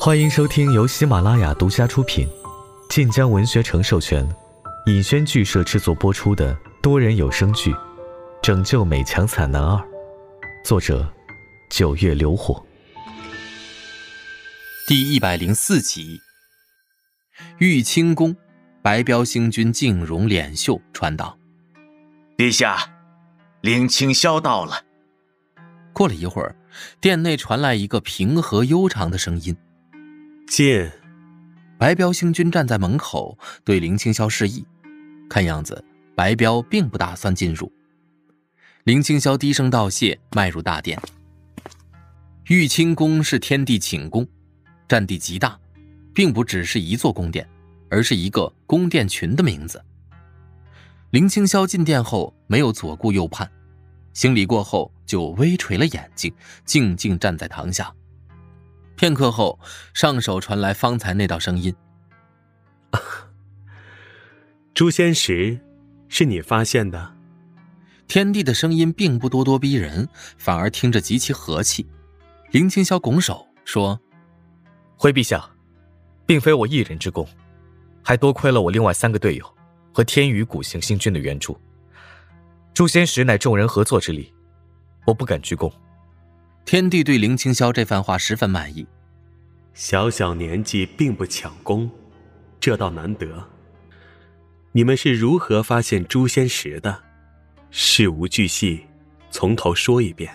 欢迎收听由喜马拉雅独家出品、晋江文学城授权、尹轩剧社制作播出的多人有声剧《拯救美强惨男二》，作者：九月流火，第一百零四集。玉清宫，白彪星君静容敛袖传道：“陛下，林清霄到了。”过了一会儿，殿内传来一个平和悠长的声音。进，白彪星君站在门口，对林清霄示意。看样子，白彪并不打算进入。林清霄低声道谢，迈入大殿。玉清宫是天帝寝宫，占地极大，并不只是一座宫殿，而是一个宫殿群的名字。林清霄进殿后，没有左顾右盼，行礼过后，就微垂了眼睛，静静站在堂下。片刻后，上手传来方才那道声音：“ 朱仙石，是你发现的？”天帝的声音并不咄咄逼人，反而听着极其和气。林清霄拱手说：“回陛下，并非我一人之功，还多亏了我另外三个队友和天宇古行星君的援助。朱仙石乃众人合作之力，我不敢居功。”天帝对林清霄这番话十分满意。小小年纪并不抢功，这倒难得。你们是如何发现诛仙石的？事无巨细，从头说一遍。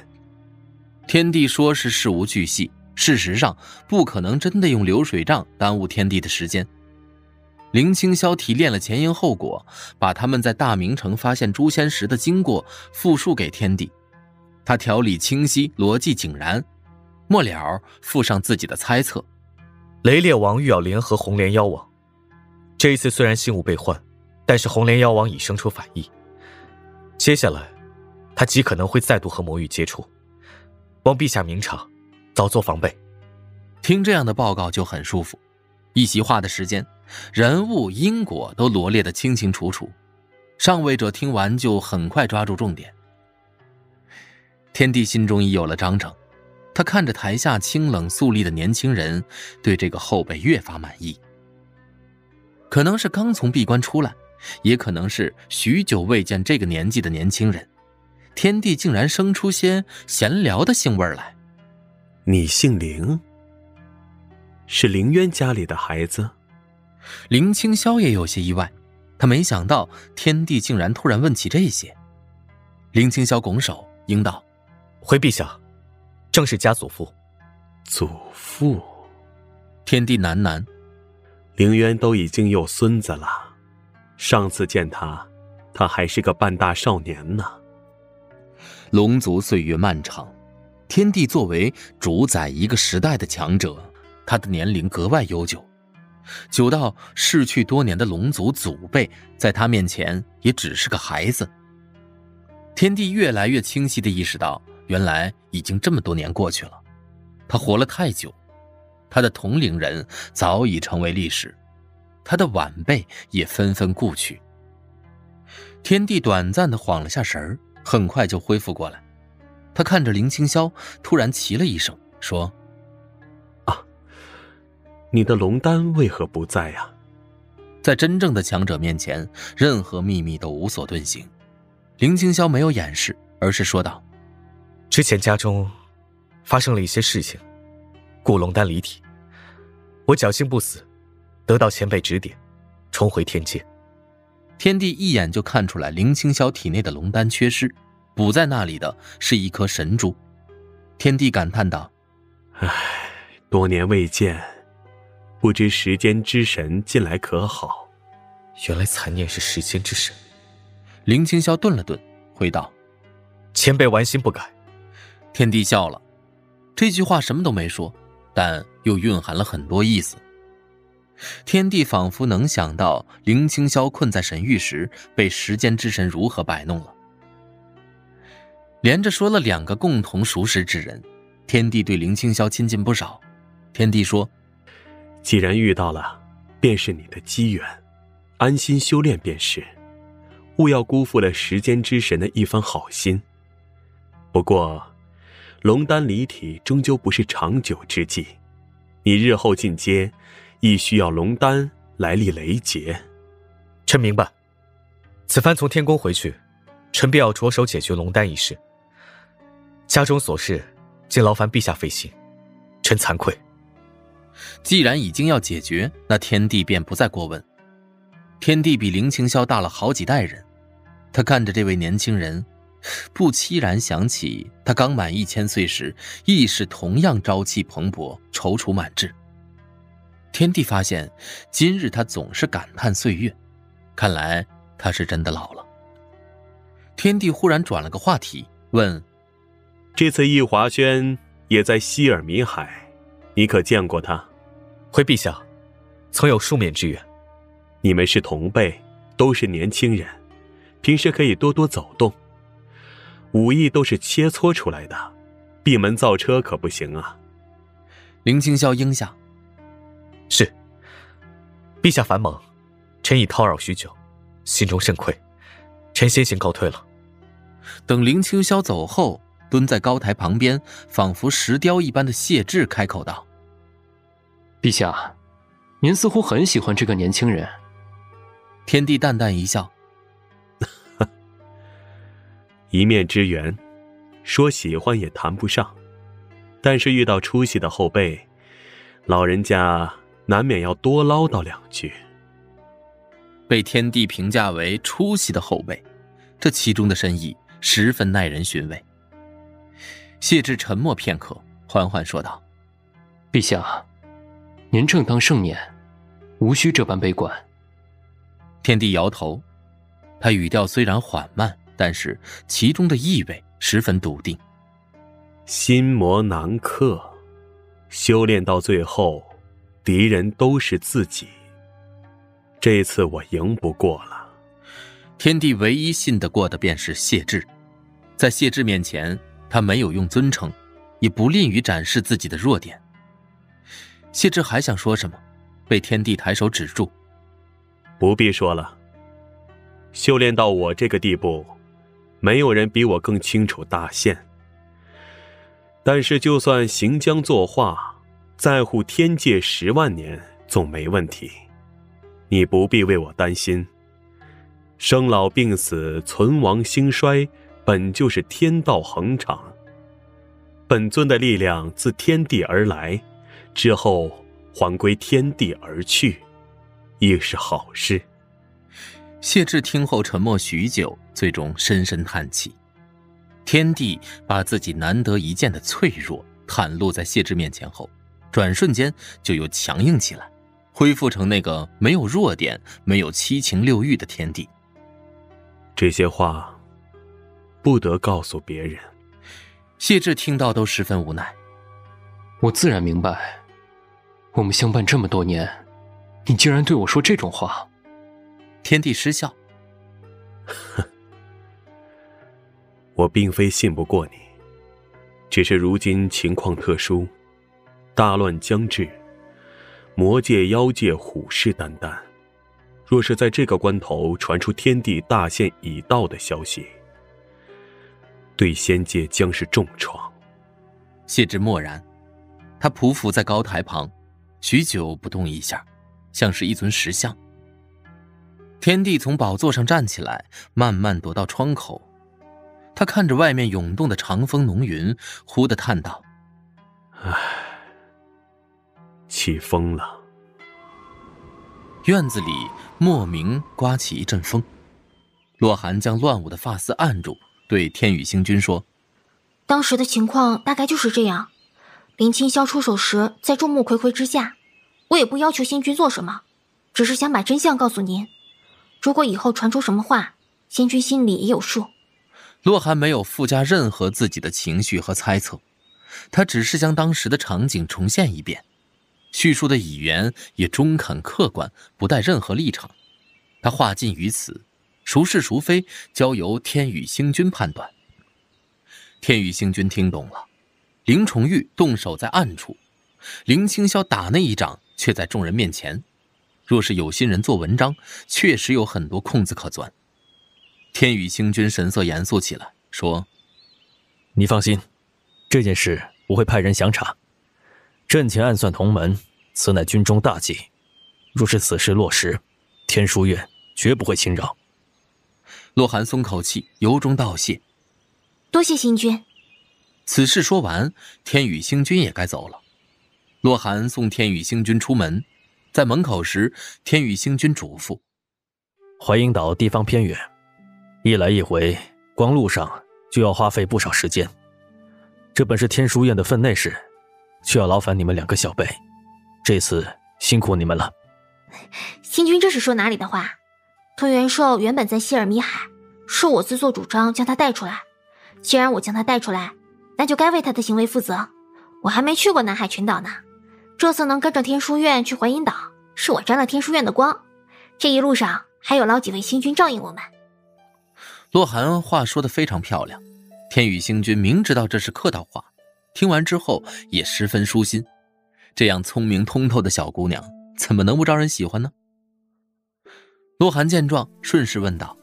天帝说是事无巨细，事实上不可能真的用流水账耽误天帝的时间。林清霄提炼了前因后果，把他们在大明城发现诛仙石的经过复述给天帝。他条理清晰，逻辑井然，末了附上自己的猜测：雷烈王欲要联合红莲妖王。这一次虽然信物被换，但是红莲妖王已生出反意。接下来，他极可能会再度和魔域接触。望陛下明察，早做防备。听这样的报告就很舒服，一席话的时间，人物因果都罗列的清清楚楚。上位者听完就很快抓住重点。天帝心中已有了章程，他看着台下清冷肃立的年轻人，对这个后辈越发满意。可能是刚从闭关出来，也可能是许久未见这个年纪的年轻人，天帝竟然生出些闲聊的兴味来。你姓凌，是凌渊家里的孩子。林清霄也有些意外，他没想到天帝竟然突然问起这些。林清霄拱手应道。回陛下，正是家祖父。祖父，天地喃喃，凌渊都已经有孙子了。上次见他，他还是个半大少年呢。龙族岁月漫长，天帝作为主宰一个时代的强者，他的年龄格外悠久，久到逝去多年的龙族祖辈在他面前也只是个孩子。天帝越来越清晰的意识到。原来已经这么多年过去了，他活了太久，他的同龄人早已成为历史，他的晚辈也纷纷故去。天帝短暂的晃了下神儿，很快就恢复过来。他看着林清霄，突然齐了一声，说：“啊，你的龙丹为何不在呀？”在真正的强者面前，任何秘密都无所遁形。林清霄没有掩饰，而是说道。之前家中发生了一些事情，故龙丹离体。我侥幸不死，得到前辈指点，重回天界。天帝一眼就看出来林清霄体内的龙丹缺失，补在那里的是一颗神珠。天帝感叹道：“唉，多年未见，不知时间之神近来可好？”原来残念是时间之神。林清霄顿了顿，回道：“前辈玩心不改。”天帝笑了，这句话什么都没说，但又蕴含了很多意思。天帝仿佛能想到林清霄困在神域时被时间之神如何摆弄了。连着说了两个共同熟识之人，天帝对林清霄亲近不少。天帝说：“既然遇到了，便是你的机缘，安心修炼便是，勿要辜负了时间之神的一番好心。不过。”龙丹离体终究不是长久之计，你日后进阶，亦需要龙丹来立雷劫。臣明白。此番从天宫回去，臣便要着手解决龙丹一事。家中琐事，竟劳烦陛下费心，臣惭愧。既然已经要解决，那天帝便不再过问。天帝比林清霄大了好几代人，他看着这位年轻人，不期然想起他刚满一千岁时，亦是同样朝气蓬勃、踌躇满志。天帝发现，今日他总是感叹岁月，看来他是真的老了。天帝忽然转了个话题，问：“这次易华轩也在希尔米海？”你可见过他？回陛下，曾有数面之缘。你们是同辈，都是年轻人，平时可以多多走动。武艺都是切磋出来的，闭门造车可不行啊。林清霄应下。是。陛下繁忙，臣已叨扰许久，心中甚愧，臣先行告退了。等林清霄走后。蹲在高台旁边，仿佛石雕一般的谢志开口道：“陛下，您似乎很喜欢这个年轻人。”天帝淡淡一笑：“一面之缘，说喜欢也谈不上，但是遇到出息的后辈，老人家难免要多唠叨两句。”被天帝评价为出息的后辈，这其中的深意十分耐人寻味。谢志沉默片刻，缓缓说道：“陛下，您正当盛年，无需这般悲观。”天帝摇头，他语调虽然缓慢，但是其中的意味十分笃定。心魔难克，修炼到最后，敌人都是自己。这次我赢不过了。天帝唯一信得过的便是谢志，在谢志面前。他没有用尊称，也不吝于展示自己的弱点。谢志还想说什么，被天帝抬手止住。不必说了。修炼到我这个地步，没有人比我更清楚大限。但是，就算行将作画，在乎天界十万年，总没问题。你不必为我担心。生老病死，存亡兴衰。本就是天道恒常。本尊的力量自天地而来，之后还归天地而去，亦是好事。谢志听后沉默许久，最终深深叹气。天地把自己难得一见的脆弱袒露在谢志面前后，转瞬间就又强硬起来，恢复成那个没有弱点、没有七情六欲的天地。这些话。不得告诉别人。谢志听到都十分无奈。我自然明白，我们相伴这么多年，你竟然对我说这种话。天帝失笑。我并非信不过你，只是如今情况特殊，大乱将至，魔界妖界虎视眈眈。若是在这个关头传出天地大限已到的消息，对仙界将是重创。谢之默然，他匍匐在高台旁，许久不动一下，像是一尊石像。天帝从宝座上站起来，慢慢踱到窗口，他看着外面涌动的长风浓云，忽地叹道：“唉，起风了。”院子里莫名刮起一阵风，洛寒将乱舞的发丝按住。对天宇星君说：“当时的情况大概就是这样。林清霄出手时在众目睽睽之下，我也不要求星君做什么，只是想把真相告诉您。如果以后传出什么话，仙君心里也有数。”洛寒没有附加任何自己的情绪和猜测，他只是将当时的场景重现一遍，叙述的语言也中肯客观，不带任何立场。他话尽于此。孰是孰非，交由天宇星君判断。天宇星君听懂了，林崇玉动手在暗处，林清霄打那一掌却在众人面前。若是有心人做文章，确实有很多空子可钻。天宇星君神色严肃起来，说：“你放心，这件事我会派人详查。阵前暗算同门，此乃军中大忌。若是此事落实，天书院绝不会轻饶。洛寒松口气，由衷道谢。多谢星君。此事说完，天宇星君也该走了。洛寒送天宇星君出门，在门口时，天宇星君嘱咐：“淮阴岛地方偏远，一来一回，光路上就要花费不少时间。这本是天书院的分内事，却要劳烦你们两个小辈，这次辛苦你们了。”星君这是说哪里的话？吞元兽原本在希尔米海，是我自作主张将他带出来。既然我将他带出来，那就该为他的行为负责。我还没去过南海群岛呢，这次能跟着天书院去淮阴岛，是我沾了天书院的光。这一路上还有老几位星君照应我们。洛寒话说的非常漂亮，天宇星君明知道这是客套话，听完之后也十分舒心。这样聪明通透的小姑娘，怎么能不招人喜欢呢？洛寒见状，顺势问道：“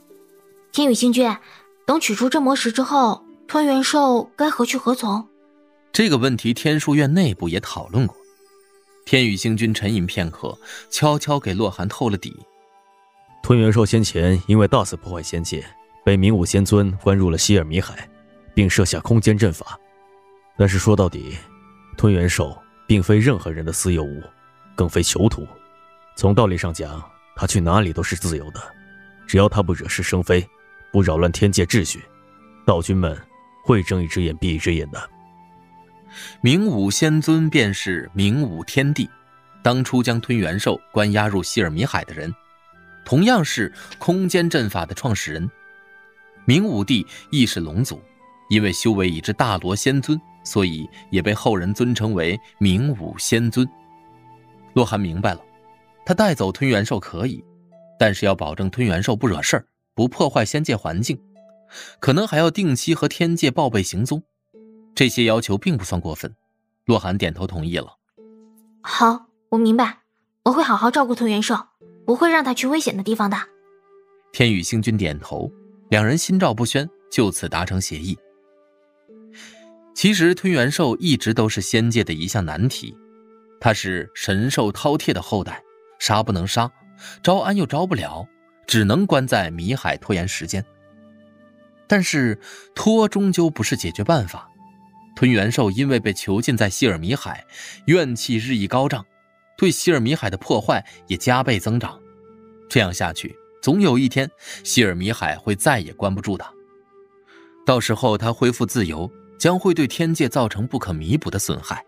天宇星君，等取出镇魔石之后，吞元兽该何去何从？”这个问题，天书院内部也讨论过。天宇星君沉吟片刻，悄悄给洛寒透了底：吞元兽先前因为大肆破坏仙界，被明武仙尊关入了希尔米海，并设下空间阵法。但是说到底，吞元兽并非任何人的私有物，更非囚徒。从道理上讲，他去哪里都是自由的，只要他不惹是生非，不扰乱天界秩序，道君们会睁一只眼闭一只眼的。明武仙尊便是明武天帝，当初将吞元兽关押入希尔米海的人，同样是空间阵法的创始人。明武帝亦是龙族，因为修为已至大罗仙尊，所以也被后人尊称为明武仙尊。洛寒明白了，他带走吞元兽可以，但是要保证吞元兽不惹事儿，不破坏仙界环境，可能还要定期和天界报备行踪。这些要求并不算过分，洛寒点头同意了。好，我明白，我会好好照顾吞元兽，不会让他去危险的地方的。天宇星君点头，两人心照不宣，就此达成协议。其实吞元兽一直都是仙界的一项难题，它是神兽饕餮的后代，杀不能杀，招安又招不了，只能关在迷海拖延时间。但是拖终究不是解决办法。吞元兽因为被囚禁在希尔米海，怨气日益高涨，对希尔米海的破坏也加倍增长。这样下去，总有一天希尔米海会再也关不住他。到时候他恢复自由，将会对天界造成不可弥补的损害。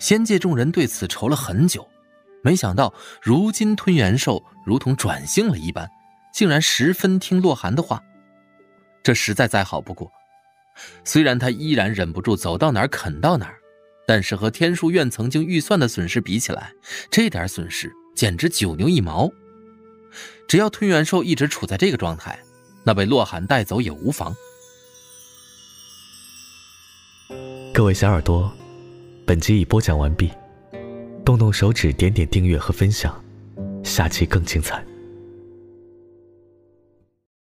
仙界众人对此愁了很久，没想到如今吞元兽如同转性了一般，竟然十分听洛寒的话，这实在再好不过。虽然他依然忍不住走到哪儿啃到哪儿，但是和天书院曾经预算的损失比起来，这点损失简直九牛一毛。只要吞元兽一直处在这个状态，那被洛寒带走也无妨。各位小耳朵，本集已播讲完毕，动动手指点点订阅和分享，下期更精彩。